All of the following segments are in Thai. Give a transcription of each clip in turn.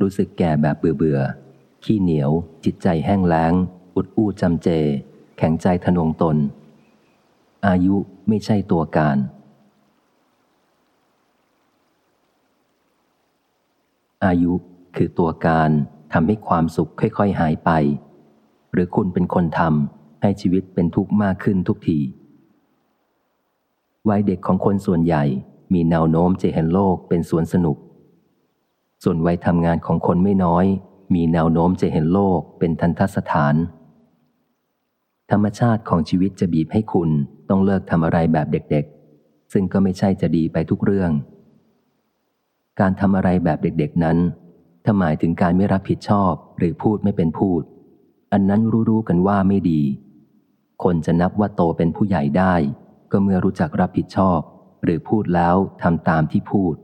รู้สึกแก่แบบเบื่อเบื่อขี้เหนียว จิตใจแห้งแล้ง อุดอู้จำเจ แข็งใจทนงตน อายุไม่ใช่ตัวการ อายุคือตัวการทำให้ความสุขค่อย ๆ หายไป หรือคุณเป็นคนทำให้ชีวิตเป็นทุกข์มากขึ้นทุกทีวัยเด็กของคนส่วนใหญ่มีแนวโน้มจะเห็นโลกเป็นสวนสนุก ส่วนวัยทำงานของคนไม่น้อย มีแนวโน้มจะเห็นโลกเป็นทันทสถาน ธรรมชาติของชีวิตจะบีบให้คุณต้องเลิกทำอะไรแบบเด็กๆ ซึ่งก็ไม่ใช่จะดีไปทุกเรื่อง การทำอะไรแบบเด็กๆนั้น ถ้าหมายถึงการไม่รับผิดชอบหรือพูดไม่เป็นพูด อันนั้นรู้ๆกันว่าไม่ดี คนจะนับว่าโตเป็นผู้ใหญ่ได้ ก็เมื่อรู้จักรับผิดชอบ หรือพูดแล้วทำตามที่พูด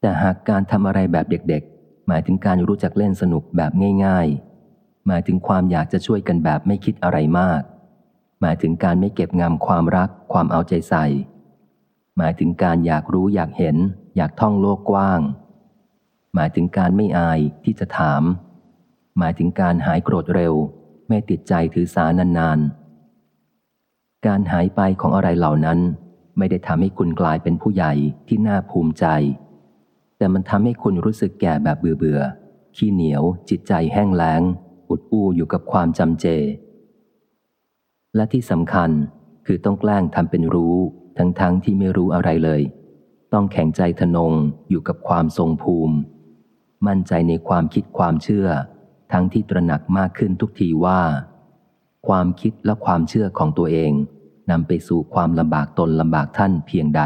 แต่หากการทำอะไรแบบเด็กๆ หมายถึงการรู้จักเล่นสนุกแบบง่ายๆ หมายถึงความอยากจะช่วยกันแบบไม่คิดอะไรมาก หมายถึงการไม่เก็บงำความรัก ความเอาใจใส่ หมายถึงการอยากรู้อยากเห็น อยากท่องโลกกว้าง หมายถึงการไม่อายที่จะถาม หมายถึงการหายโกรธเร็ว ไม่ติดใจถือสานานๆ การหายไปของอะไรเหล่านั้น ไม่ได้ทำให้คุณกลายเป็นผู้ใหญ่ที่น่าภูมิใจ แต่มันทำให้คุณรู้สึกแก่แบบเบื่อเบื่อขี้เหนียว จิตใจแห้งแล้ง อุดอู้อยู่กับความจำเจ และที่สำคัญคือต้องแกล้งทำเป็นรู้ ทั้งๆทที่ไม่รู้อะไรเลย ต้องแข็งใจทนงอยู่กับความทรงภูมิ มั่นใจในความคิดความเชื่อ ทั้งที่ตระหนักมากขึ้นทุกทีว่า ความคิดและความเชื่อของตัวเองนำไปสู่ความลำบากตนลำบากท่านเพียงใด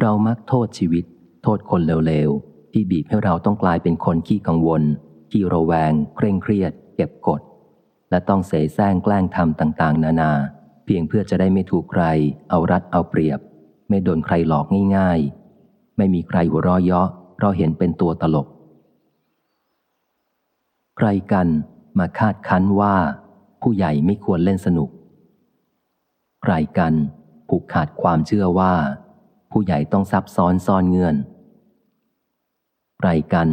เรามักโทษชีวิต โทษคนเร็วๆ ที่บีบให้เราต้องกลายเป็นคนขี้กังวล ขี้ระแวง เคร่งเครียด เก็บกด และต้องเสแสร้งแกล้งทำต่างๆ นานา เพียงเพื่อจะได้ไม่ถูกใคร เอารัดเอาเปรียบ ไม่โดนใครหลอกง่ายๆ ไม่มีใครหัวเราะเยาะเพราะเห็นเป็นตัวตลก ใครกันมาคาดคั้นว่า ผู้ใหญ่ไม่ควรเล่นสนุก ใครกันผูกขาดความเชื่อว่า ผู้ใหญ่ต้องซับซ้อนซ่อนเงื่อนใครกัน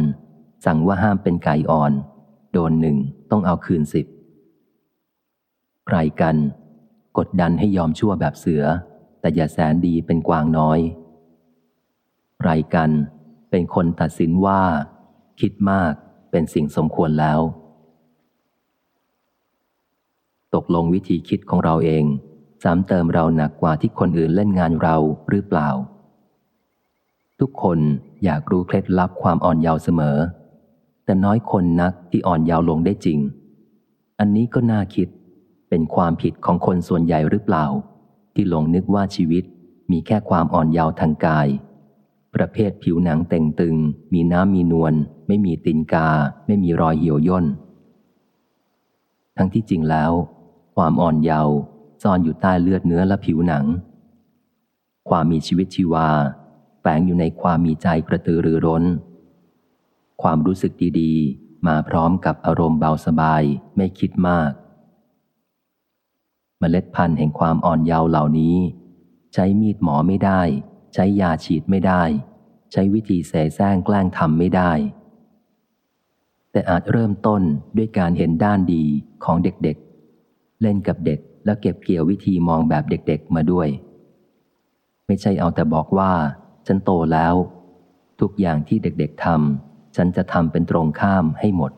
สั่งว่าห้ามเป็นไก่อ่อน โดนหนึ่งต้องเอาคืนสิบใครกัน กดดันให้ยอมชั่วแบบเสือ แต่อย่าแสนดีเป็นกวางน้อยใครกัน เป็นคนตัดสินว่า คิดมากเป็นสิ่งสมควรแล้ว ตกลงวิธีคิดของเราเองซ้ำเติมเราหนักกว่าที่คนอื่นเล่นงานเราหรือเปล่า ทุกคนอยากรู้เคล็ดลับความอ่อนเยาว์เสมอ แต่น้อยคนนักที่อ่อนเยาว์ลงได้จริง อันนี้ก็น่าคิด เป็นความผิดของคนส่วนใหญ่หรือเปล่า ที่หลงนึกว่าชีวิตมีแค่ความอ่อนเยาว์ทางกาย ประเภทผิวหนังเต่งตึง มีน้ำมีนวลไม่มีตินกา ไม่มีรอยเหี่ยวย่น ทั้งที่จริงแล้ว ความอ่อนเยาว์ซ่อนอยู่ใต้เลือดเนื้อและผิวหนัง ความมีชีวิตชีวา แฝงอยู่ในความมีใจกระตือรือร้น ความรู้สึกดีๆ มาพร้อมกับอารมณ์เบาสบายไม่คิดมากเมล็ดพันธุ์แห่งความอ่อนเยาว์เหล่านี้ ใช้มีดหมอไม่ได้ ใช้ยาฉีดไม่ได้ ใช้วิธีแสแสร้งแกล้งทำไม่ได้ แต่อาจเริ่มต้นด้วยการเห็นด้านดีของเด็กๆ เล่นกับเด็กแล้วเก็บเกี่ยววิธีมองแบบเด็กๆมาด้วย ไม่ใช่เอาแต่บอกว่า ฉันโตแล้ว ทุกอย่างที่เด็กๆทำฉันจะทำเป็นตรงข้ามให้หมด